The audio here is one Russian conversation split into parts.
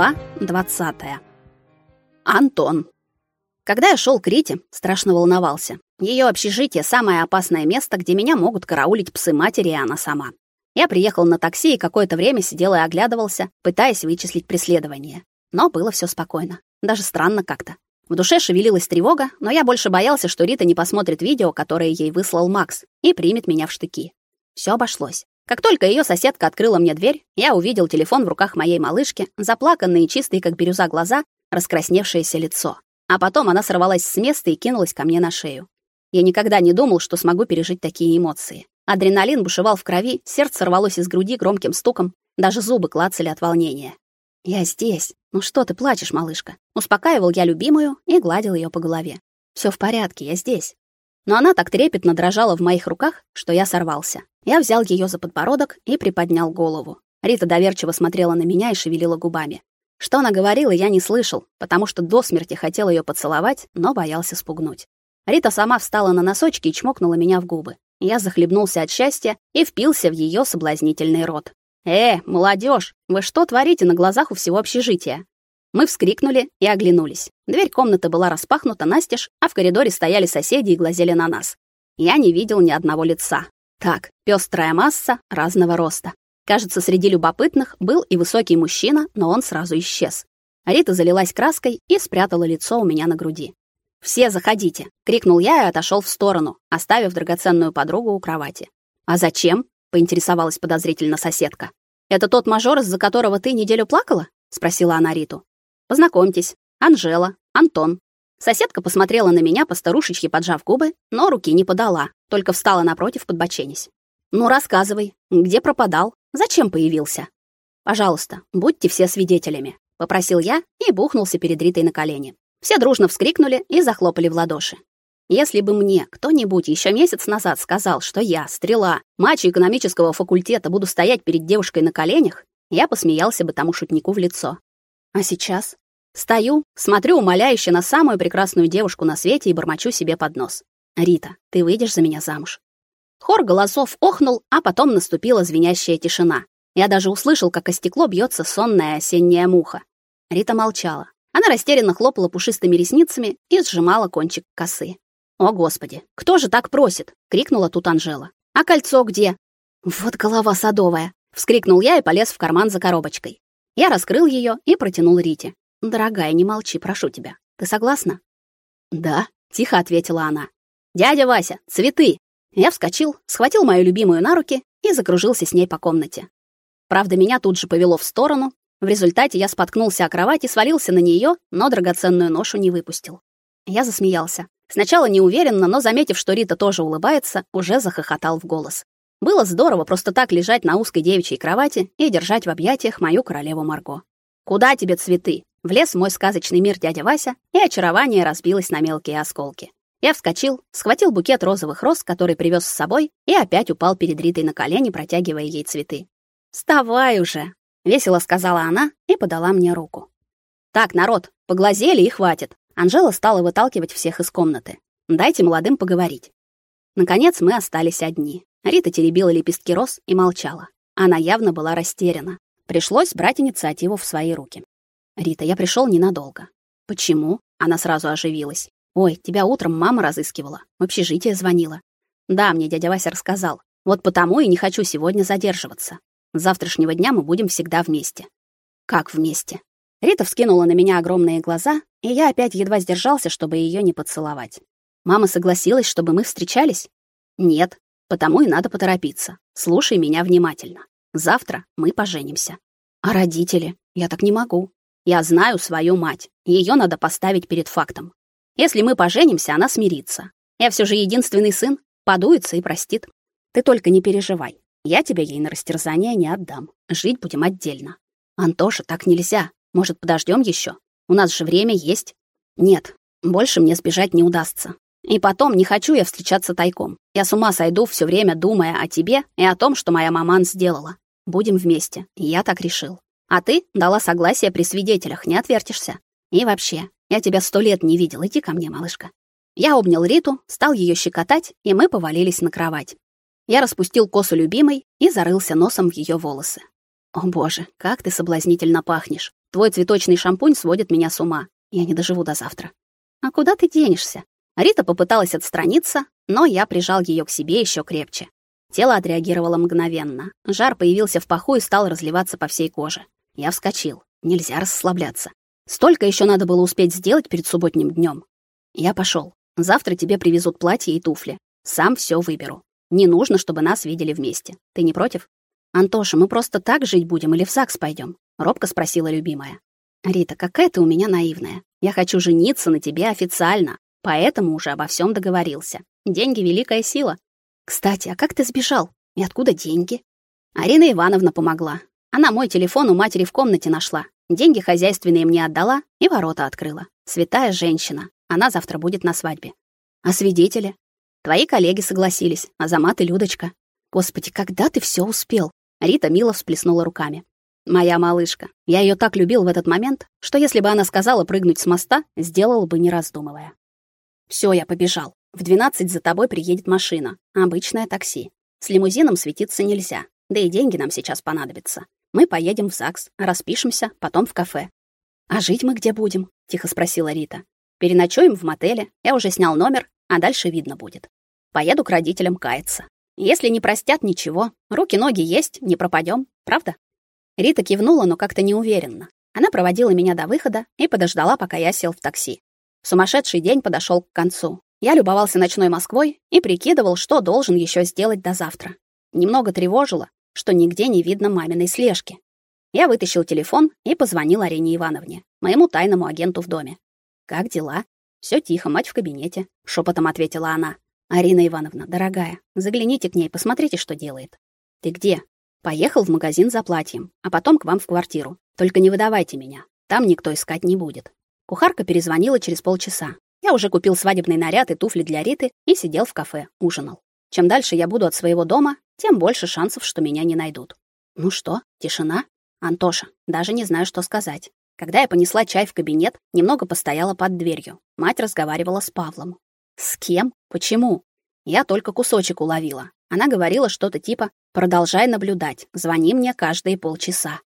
Глава 20. Антон. Когда я шел к Рите, страшно волновался. Ее общежитие самое опасное место, где меня могут караулить псы матери и она сама. Я приехал на такси и какое-то время сидел и оглядывался, пытаясь вычислить преследование. Но было все спокойно, даже странно как-то. В душе шевелилась тревога, но я больше боялся, что Рита не посмотрит видео, которое ей выслал Макс, и примет меня в штыки. Все обошлось. Как только ее соседка открыла мне дверь, я увидел телефон в руках моей малышки, заплаканные чистые, как бирюза, глаза, раскрасневшееся лицо. А потом она сорвалась с места и кинулась ко мне на шею. Я никогда не думал, что смогу пережить такие эмоции. Адреналин бушевал в крови, сердце рвалось из груди громким стуком, даже зубы клацали от волнения. «Я здесь. Ну что ты плачешь, малышка?» Успокаивал я любимую и гладил ее по голове. Все в порядке, я здесь. Но она так трепетно дрожала в моих руках, что я сорвался. Я взял ее за подбородок и приподнял голову. Рита доверчиво смотрела на меня и шевелила губами. Что она говорила, я не слышал, потому что до смерти хотел ее поцеловать, но боялся спугнуть. Рита сама встала на носочки и чмокнула меня в губы. Я захлебнулся от счастья и впился в ее соблазнительный рот. «Э, молодежь, вы что творите на глазах у всего общежития?» Мы вскрикнули и оглянулись. Дверь комнаты была распахнута настежь, а в коридоре стояли соседи и глазели на нас. Я не видел ни одного лица. Так, пестрая масса разного роста. Кажется, среди любопытных был и высокий мужчина, но он сразу исчез. Рита залилась краской и спрятала лицо у меня на груди. «Все заходите!» — крикнул я и отошел в сторону, оставив драгоценную подругу у кровати. «А зачем?» — поинтересовалась подозрительно соседка. «Это тот мажор, из-за которого ты неделю плакала?» — спросила она Риту. «Познакомьтесь, Анжела, Антон, Соседка посмотрела на меня по старушечьи, поджав губы, но руки не подала, только встала напротив, подбоченясь. «Ну, рассказывай, где пропадал? Зачем появился?» «Пожалуйста, будьте все свидетелями», — попросил я и бухнулся перед Ритой на колени. Все дружно вскрикнули и захлопали в ладоши. Если бы мне кто-нибудь еще месяц назад сказал, что я, стрела, мачо экономического факультета, буду стоять перед девушкой на коленях, я посмеялся бы тому шутнику в лицо. А сейчас Стою, смотрю умоляюще на самую прекрасную девушку на свете и бормочу себе под нос. «Рита, ты выйдешь за меня замуж?» Хор голосов охнул, а потом наступила звенящая тишина. Я даже услышал, как о стекло бьется сонная осенняя муха. Рита молчала. Она растерянно хлопала пушистыми ресницами и сжимала кончик косы. «О, Господи, кто же так просит?» — крикнула тут Анжела. «А кольцо где?» «Вот голова садовая!» — вскрикнул я и полез в карман за коробочкой. Я раскрыл ее и протянул Рите. Дорогая, не молчи, прошу тебя. Ты согласна? Да, тихо ответила она. Дядя Вася, цветы. Я вскочил, схватил мою любимую на руки и закружился с ней по комнате. Правда, меня тут же повело в сторону. В результате я споткнулся о кровать и свалился на нее, но драгоценную ношу не выпустил. Я засмеялся. Сначала неуверенно, но заметив, что Рита тоже улыбается, уже захохотал в голос. Было здорово просто так лежать на узкой девичьей кровати и держать в объятиях мою королеву Марго. Куда тебе цветы? Влез в мой сказочный мир дядя Вася, и очарование разбилось на мелкие осколки. Я вскочил, схватил букет розовых роз, который привез с собой, и опять упал перед Ритой на колени, протягивая ей цветы. «Вставай уже!» — весело сказала она и подала мне руку. «Так, народ, поглазели и хватит». Анжела стала выталкивать всех из комнаты. «Дайте молодым поговорить». Наконец мы остались одни. Рита теребила лепестки роз и молчала. Она явно была растеряна. Пришлось брать инициативу в свои руки. Рита, я пришел ненадолго. Почему? Она сразу оживилась. Ой, тебя утром мама разыскивала, в общежитие звонила. Да, мне дядя Вася рассказал. Вот потому и не хочу сегодня задерживаться. С завтрашнего дня мы будем всегда вместе. Как вместе? Рита вскинула на меня огромные глаза, и я опять едва сдержался, чтобы ее не поцеловать. Мама согласилась, чтобы мы встречались? Нет, потому и надо поторопиться. Слушай меня внимательно. Завтра мы поженимся. А родители? Я так не могу. Я знаю свою мать. Ее надо поставить перед фактом. Если мы поженимся, она смирится. Я все же единственный сын, подуется и простит. Ты только не переживай. Я тебя ей на растерзание не отдам. Жить будем отдельно. Антоша, так нельзя. Может, подождем еще? У нас же время есть. Нет, больше мне сбежать не удастся. И потом, не хочу я встречаться тайком. Я с ума сойду все время, думая о тебе и о том, что моя маман сделала. Будем вместе. Я так решил. А ты дала согласие при свидетелях, не отвертишься. И вообще, я тебя сто лет не видел. Иди ко мне, малышка. Я обнял Риту, стал ее щекотать, и мы повалились на кровать. Я распустил косу любимой и зарылся носом в ее волосы. О, боже, как ты соблазнительно пахнешь. Твой цветочный шампунь сводит меня с ума. Я не доживу до завтра. А куда ты денешься? Рита попыталась отстраниться, но я прижал ее к себе еще крепче. Тело отреагировало мгновенно. Жар появился в паху и стал разливаться по всей коже. Я вскочил. Нельзя расслабляться. Столько еще надо было успеть сделать перед субботним днем. Я пошел. Завтра тебе привезут платье и туфли. Сам все выберу. Не нужно, чтобы нас видели вместе. Ты не против? Антоша, мы просто так жить будем или в ЗАГС пойдем? робко спросила любимая. Рита, какая ты у меня наивная. Я хочу жениться на тебе официально, поэтому уже обо всем договорился. Деньги великая сила. Кстати, а как ты сбежал? И откуда деньги? Арина Ивановна помогла. Она мой телефон у матери в комнате нашла. Деньги хозяйственные мне отдала и ворота открыла. Святая женщина. Она завтра будет на свадьбе. А свидетели? Твои коллеги согласились, Азамат и Людочка. Господи, когда ты все успел? Рита мило всплеснула руками. Моя малышка. Я ее так любил в этот момент, что если бы она сказала прыгнуть с моста, сделал бы не раздумывая. Все, я побежал. В 12 за тобой приедет машина, обычное такси. С лимузином светиться нельзя. Да и деньги нам сейчас понадобятся. Мы поедем в ЗАГС, распишемся, потом в кафе. А жить мы где будем? тихо спросила Рита. Переночуем в мотеле. Я уже снял номер, а дальше видно будет. Поеду к родителям каяться. Если не простят ничего, руки-ноги есть, не пропадем, правда? Рита кивнула, но как-то неуверенно. Она проводила меня до выхода и подождала, пока я сел в такси. Сумасшедший день подошел к концу. Я любовался ночной Москвой и прикидывал, что должен еще сделать до завтра. Немного тревожило, что нигде не видно маминой слежки. Я вытащил телефон и позвонил Арине Ивановне, моему тайному агенту в доме. Как дела? Все тихо, мать в кабинете, шепотом ответила она. Арина Ивановна, дорогая, загляните к ней, посмотрите, что делает. Ты где? Поехал в магазин за платьем, а потом к вам в квартиру. Только не выдавайте меня. Там никто искать не будет. Кухарка перезвонила через полчаса. Я уже купил свадебный наряд и туфли для Риты и сидел в кафе, ужинал. Чем дальше я буду от своего дома, тем больше шансов, что меня не найдут. Ну что? Тишина? Антоша, даже не знаю, что сказать. Когда я понесла чай в кабинет, немного постояла под дверью. Мать разговаривала с Павлом. С кем? Почему? Я только кусочек уловила. Она говорила что-то типа: "Продолжай наблюдать. Звони мне каждые полчаса".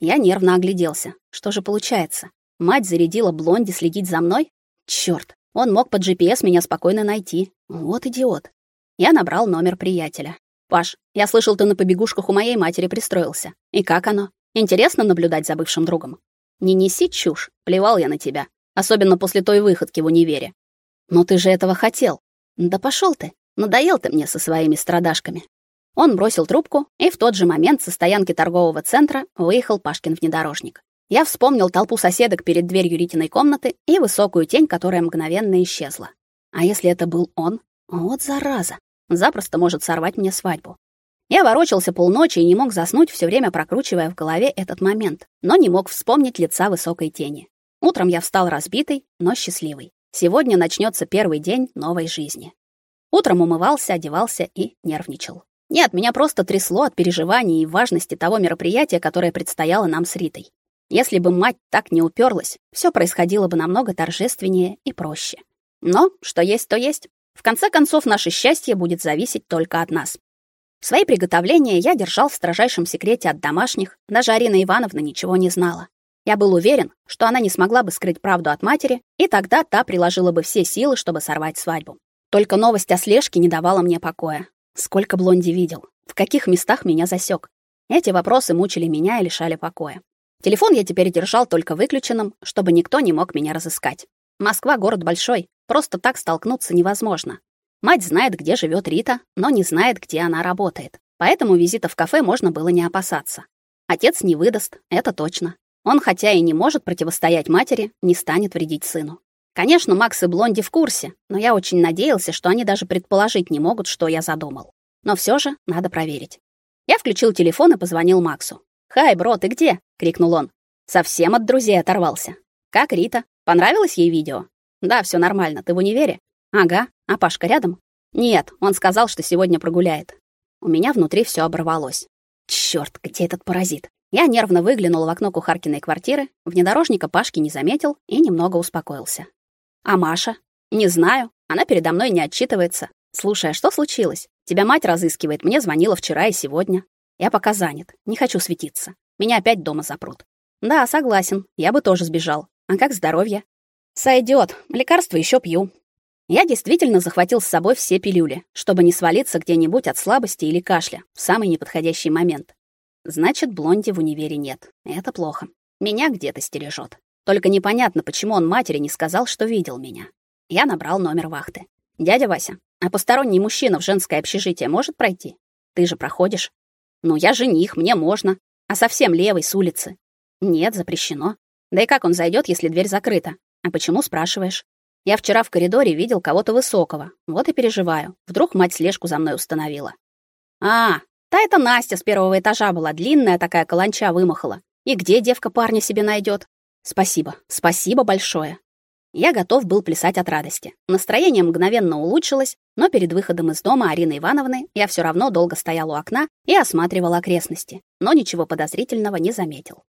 Я нервно огляделся. Что же получается? Мать зарядила блонди следить за мной? Чёрт, он мог по GPS меня спокойно найти. Вот идиот. Я набрал номер приятеля. Паш, я слышал, ты на побегушках у моей матери пристроился. И как оно? Интересно наблюдать за бывшим другом. Не неси чушь. Плевал я на тебя, особенно после той выходки в универе. Но ты же этого хотел. Да пошел ты. Надоел ты мне со своими страдашками. Он бросил трубку, и в тот же момент со стоянки торгового центра выехал Пашкин внедорожник. Я вспомнил толпу соседок перед дверью Ритиной комнаты и высокую тень, которая мгновенно исчезла. А если это был он? Вот зараза. Запросто может сорвать мне свадьбу. Я ворочался полночи и не мог заснуть, все время прокручивая в голове этот момент, но не мог вспомнить лица высокой тени. Утром я встал разбитый, но счастливый. Сегодня начнется первый день новой жизни. Утром умывался, одевался и нервничал. Нет, меня просто трясло от переживаний и важности того мероприятия, которое предстояло нам с Ритой. Если бы мать так не уперлась, все происходило бы намного торжественнее и проще. Но что есть, то есть. В конце концов, наше счастье будет зависеть только от нас. Свои приготовления я держал в строжайшем секрете от домашних, даже Арина Ивановна ничего не знала. Я был уверен, что она не смогла бы скрыть правду от матери, и тогда та приложила бы все силы, чтобы сорвать свадьбу. Только новость о слежке не давала мне покоя. Сколько Блонди видел? В каких местах меня засек? Эти вопросы мучили меня и лишали покоя. Телефон я теперь держал только выключенным, чтобы никто не мог меня разыскать. Москва город большой, просто так столкнуться невозможно. Мать знает, где живет Рита, но не знает, где она работает. Поэтому визита в кафе можно было не опасаться. Отец не выдаст, это точно. Он, хотя и не может противостоять матери, не станет вредить сыну. Конечно, Макс и Блонди в курсе, но я очень надеялся, что они даже предположить не могут, что я задумал. Но все же надо проверить. Я включил телефон и позвонил Максу. "Хай, бро, ты где?" крикнул он. Совсем от друзей оторвался. Как Рита? Понравилось ей видео? Да, все нормально. Ты в универе? Ага. А Пашка рядом? Нет, он сказал, что сегодня прогуляет. У меня внутри все оборвалось. Чёрт, где этот паразит? Я нервно выглянул в окно кухаркиной квартиры, внедорожника Пашки не заметил и немного успокоился. А Маша? Не знаю. Она передо мной не отчитывается. Слушай, а что случилось? Тебя мать разыскивает. Мне звонила вчера и сегодня. Я пока занят. Не хочу светиться. Меня опять дома запрут. Да, согласен. Я бы тоже сбежал. А как здоровье? Сойдет. Лекарства еще пью. Я действительно захватил с собой все пилюли, чтобы не свалиться где-нибудь от слабости или кашля в самый неподходящий момент. Значит, блонди в универе нет. Это плохо. Меня где-то стережет. Только непонятно, почему он матери не сказал, что видел меня. Я набрал номер вахты. Дядя Вася, а посторонний мужчина в женское общежитие может пройти? Ты же проходишь. Ну, я жених, мне можно. А совсем левый с улицы. Нет, запрещено. Да и как он зайдет, если дверь закрыта? А почему спрашиваешь? Я вчера в коридоре видел кого-то высокого. Вот и переживаю. Вдруг мать слежку за мной установила. А, та это Настя с первого этажа была, длинная такая каланча вымахала. И где девка парня себе найдет? Спасибо. Спасибо большое. Я готов был плясать от радости. Настроение мгновенно улучшилось, но перед выходом из дома Арины Ивановны я все равно долго стоял у окна и осматривал окрестности, но ничего подозрительного не заметил.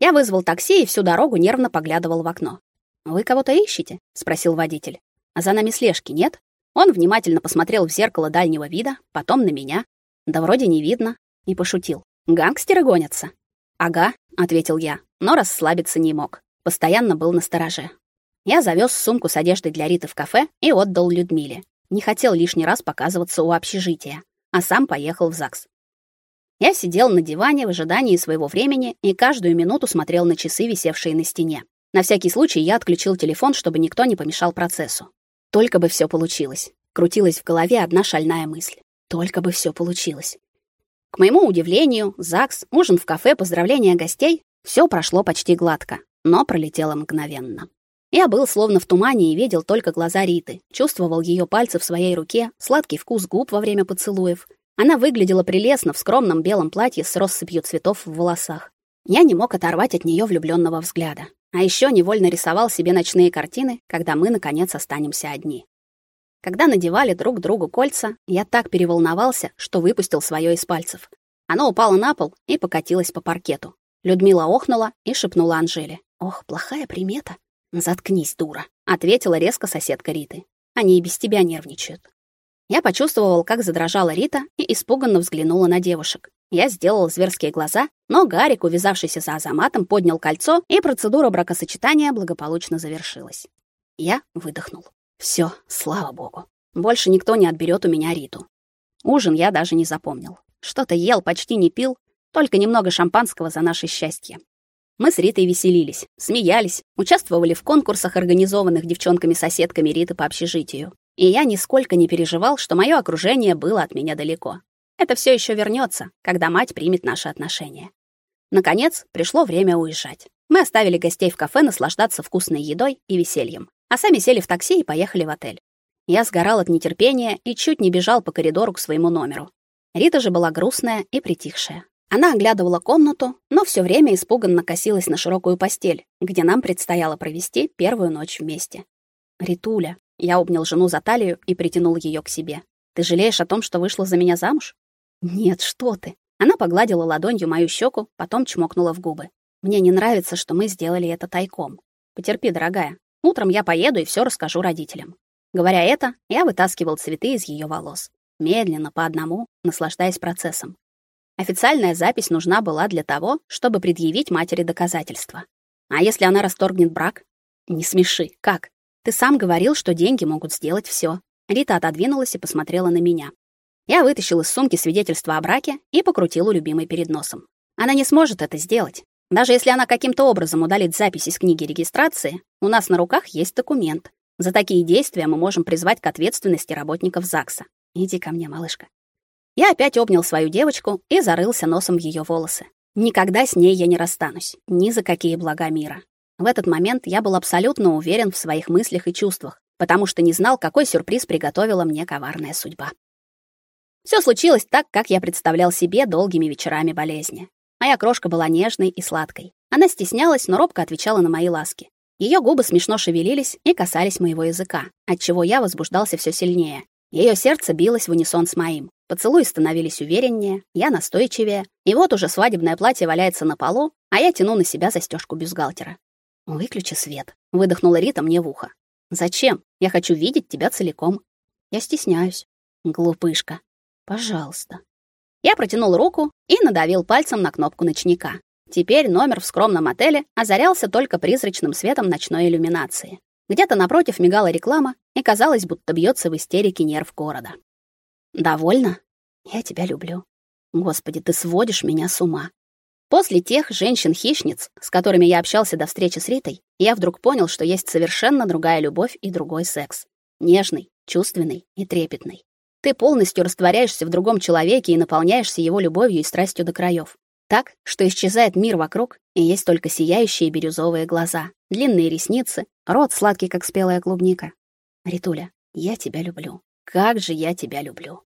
Я вызвал такси и всю дорогу нервно поглядывал в окно. Вы кого-то ищете? спросил водитель. А за нами слежки нет? Он внимательно посмотрел в зеркало дальнего вида, потом на меня. Да вроде не видно, и пошутил. Гангстеры гонятся. Ага, ответил я, но расслабиться не мог. Постоянно был на стороже. Я завез сумку с одеждой для Риты в кафе и отдал Людмиле. Не хотел лишний раз показываться у общежития, а сам поехал в ЗАГС. Я сидел на диване в ожидании своего времени и каждую минуту смотрел на часы, висевшие на стене. На всякий случай я отключил телефон, чтобы никто не помешал процессу. Только бы все получилось. Крутилась в голове одна шальная мысль. Только бы все получилось. К моему удивлению, ЗАГС, ужин в кафе, поздравления гостей все прошло почти гладко, но пролетело мгновенно. Я был словно в тумане и видел только глаза Риты, чувствовал ее пальцы в своей руке, сладкий вкус губ во время поцелуев. Она выглядела прелестно в скромном белом платье с россыпью цветов в волосах. Я не мог оторвать от нее влюбленного взгляда. А еще невольно рисовал себе ночные картины, когда мы наконец останемся одни. Когда надевали друг другу кольца, я так переволновался, что выпустил свое из пальцев. Оно упало на пол и покатилось по паркету. Людмила охнула и шепнула Анжеле: "Ох, плохая примета". "Заткнись, дура", ответила резко соседка Риты. "Они и без тебя нервничают". Я почувствовал, как задрожала Рита и испуганно взглянула на девушек. Я сделал зверские глаза, но Гарик, увязавшийся за Азаматом, поднял кольцо, и процедура бракосочетания благополучно завершилась. Я выдохнул. Все, слава богу. Больше никто не отберет у меня Риту. Ужин я даже не запомнил. Что-то ел, почти не пил, только немного шампанского за наше счастье. Мы с Ритой веселились, смеялись, участвовали в конкурсах, организованных девчонками-соседками Риты по общежитию. И я нисколько не переживал, что мое окружение было от меня далеко. Это все еще вернется, когда мать примет наши отношения. Наконец, пришло время уезжать. Мы оставили гостей в кафе наслаждаться вкусной едой и весельем, а сами сели в такси и поехали в отель. Я сгорал от нетерпения и чуть не бежал по коридору к своему номеру. Рита же была грустная и притихшая. Она оглядывала комнату, но все время испуганно косилась на широкую постель, где нам предстояло провести первую ночь вместе. Ритуля, я обнял жену за талию и притянул ее к себе. Ты жалеешь о том, что вышла за меня замуж? Нет, что ты? Она погладила ладонью мою щеку, потом чмокнула в губы. Мне не нравится, что мы сделали это тайком. Потерпи, дорогая. Утром я поеду и все расскажу родителям. Говоря это, я вытаскивал цветы из ее волос, медленно по одному, наслаждаясь процессом. Официальная запись нужна была для того, чтобы предъявить матери доказательства. А если она расторгнет брак? Не смеши. Как? Ты сам говорил, что деньги могут сделать все. Рита отодвинулась и посмотрела на меня. Я вытащил из сумки свидетельство о браке и покрутил у любимой перед носом. Она не сможет это сделать. Даже если она каким-то образом удалит запись из книги регистрации, у нас на руках есть документ. За такие действия мы можем призвать к ответственности работников ЗАГСа. Иди ко мне, малышка. Я опять обнял свою девочку и зарылся носом в ее волосы. Никогда с ней я не расстанусь, ни за какие блага мира. В этот момент я был абсолютно уверен в своих мыслях и чувствах, потому что не знал, какой сюрприз приготовила мне коварная судьба. Все случилось так, как я представлял себе долгими вечерами болезни. Моя крошка была нежной и сладкой. Она стеснялась, но робко отвечала на мои ласки. Ее губы смешно шевелились и касались моего языка, от чего я возбуждался все сильнее. Ее сердце билось в унисон с моим. Поцелуи становились увереннее, я настойчивее. И вот уже свадебное платье валяется на полу, а я тяну на себя застежку бюстгальтера. Выключи свет, выдохнула Рита мне в ухо. Зачем? Я хочу видеть тебя целиком. Я стесняюсь. Глупышка. Пожалуйста. Я протянул руку и надавил пальцем на кнопку ночника. Теперь номер в скромном отеле озарялся только призрачным светом ночной иллюминации. Где-то напротив мигала реклама, и казалось, будто бьется в истерике нерв города. Довольно? Я тебя люблю. Господи, ты сводишь меня с ума. После тех женщин-хищниц, с которыми я общался до встречи с Ритой, я вдруг понял, что есть совершенно другая любовь и другой секс. Нежный, чувственный и трепетный. Ты полностью растворяешься в другом человеке и наполняешься его любовью и страстью до краев. Так, что исчезает мир вокруг, и есть только сияющие бирюзовые глаза, длинные ресницы, рот сладкий, как спелая клубника. Ритуля, я тебя люблю. Как же я тебя люблю.